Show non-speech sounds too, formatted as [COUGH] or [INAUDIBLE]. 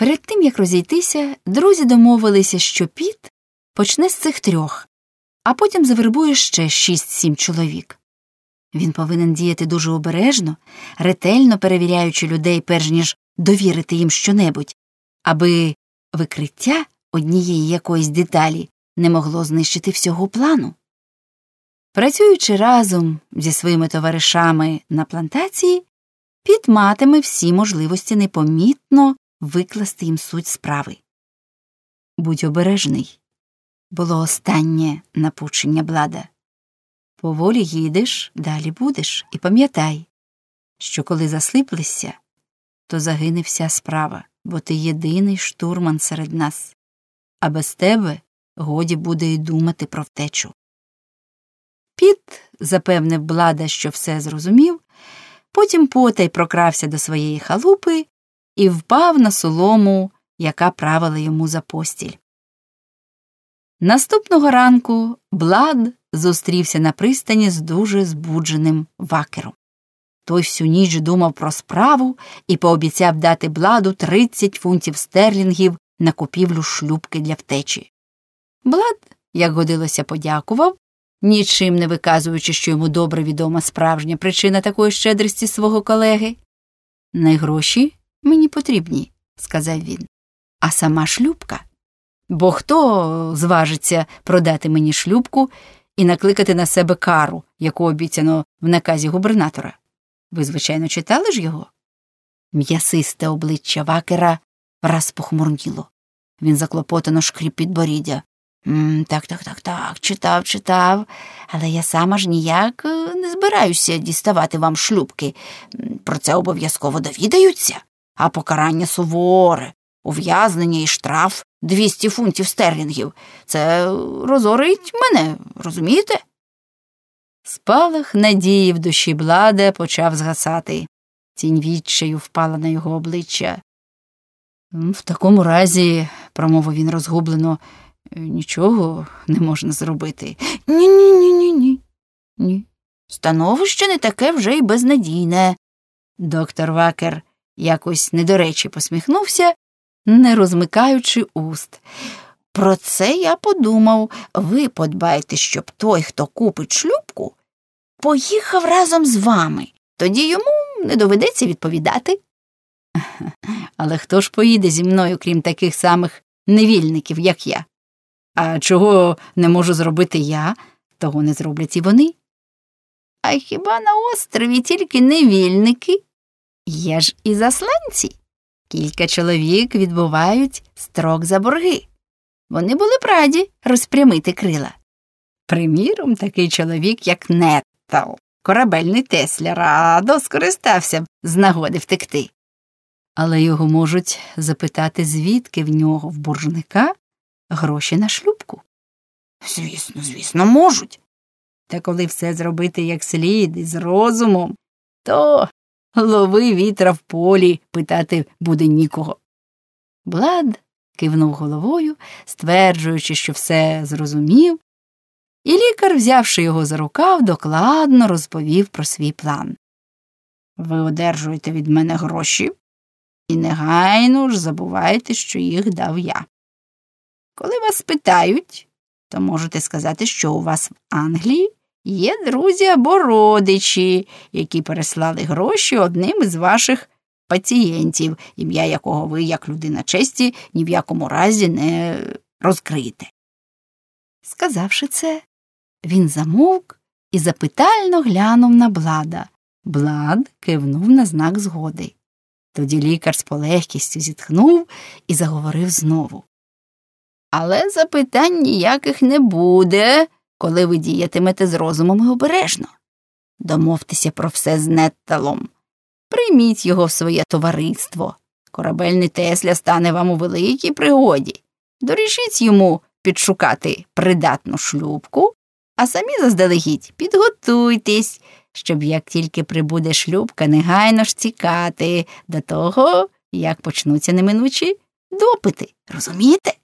Перед тим як розійтися, друзі домовилися, що піт почне з цих трьох, а потім завербує ще шість-сім чоловік. Він повинен діяти дуже обережно, ретельно перевіряючи людей, перш ніж довірити їм щонебудь, аби викриття однієї якоїсь деталі не могло знищити всього плану. Працюючи разом зі своїми товаришами на плантації, Піт матиме всі можливості непомітно викласти їм суть справи. Будь обережний було останнє напучення блада. Поволі їдеш, далі будеш, і пам'ятай, що коли заслиплешся, то загине вся справа, бо ти єдиний штурман серед нас, а без тебе годі буде й думати про втечу. Піт запевнив блада, що все зрозумів, потім потай прокрався до своєї халупи і впав на солому, яка правила йому за постіль. Наступного ранку Блад зустрівся на пристані з дуже збудженим вакером. Той всю ніч думав про справу і пообіцяв дати бладу 30 фунтів стерлінгів на купівлю шлюбки для втечі. Блад, як годилося, подякував, нічим не виказуючи, що йому добре відома справжня причина такої щедрості свого колеги. Не гроші мені потрібні, сказав він, а сама шлюбка. Бо хто зважиться продати мені шлюбку і накликати на себе кару, яку обіцяно в наказі губернатора? Ви, звичайно, читали ж його? М'ясисте обличчя вакера враз похмурніло. Він заклопотано шкріп підборіддя. «М, Так, так, так, так, читав, читав, але я сама ж ніяк е, не збираюся діставати вам шлюбки. Про це обов'язково довідаються, а покарання суворе, ув'язнення і штраф 200 фунтів стерлінгів. Це розорить мене, розумієте? Спалах надії в душі Блада почав згасати. Тінь відчаю впала на його обличчя. В такому разі, промовив він розгублено, нічого не можна зробити. Ні, ні, ні, ні, ні. Ні. Становище не таке вже й безнадійне. Доктор Вакер якось недоречі посміхнувся, не розмикаючи уст. Про це я подумав. Ви подбайте, щоб той, хто купить шлюбку, поїхав разом з вами. Тоді йому не доведеться відповідати. [LAUGHS] Але хто ж поїде зі мною, крім таких самих невільників, як я? А чого не можу зробити я, того не зроблять і вони. А хіба на острові тільки невільники? Є ж і засланці. Кілька чоловік відбувають строк за борги. Вони були б раді розпрямити крила. Приміром, такий чоловік, як Неттал, корабельний тесля, радо скористався б з нагоди втекти. Але його можуть запитати, звідки в нього в боржника гроші на шлюбку. Звісно, звісно, можуть. Та коли все зробити як слід і з розумом, то лови вітра в полі питати буде нікого. Блад кивнув головою, стверджуючи, що все зрозумів, і лікар, взявши його за рукав, докладно розповів про свій план. Ви одержуєте від мене гроші і негайно ж забувайте, що їх дав я. Коли вас спитають, то можете сказати, що у вас в Англії є друзі або родичі, які переслали гроші одним із ваших пацієнтів, ім'я якого ви, як людина честі, ні в якому разі не розкриєте. Сказавши це, він замовк і запитально глянув на блада. Блад кивнув на знак згоди. Тоді лікар з полегкістю зітхнув і заговорив знову. Але запитань ніяких не буде, коли ви діятимете з розумом і обережно. Домовтеся про все з Нетталом. Прийміть його в своє товариство. Корабельний Тесля стане вам у великій пригоді. Дорішіть йому підшукати придатну шлюбку, а самі заздалегідь підготуйтесь, щоб як тільки прибуде шлюбка, негайно ж тікати до того, як почнуться неминучі допити. Розумієте?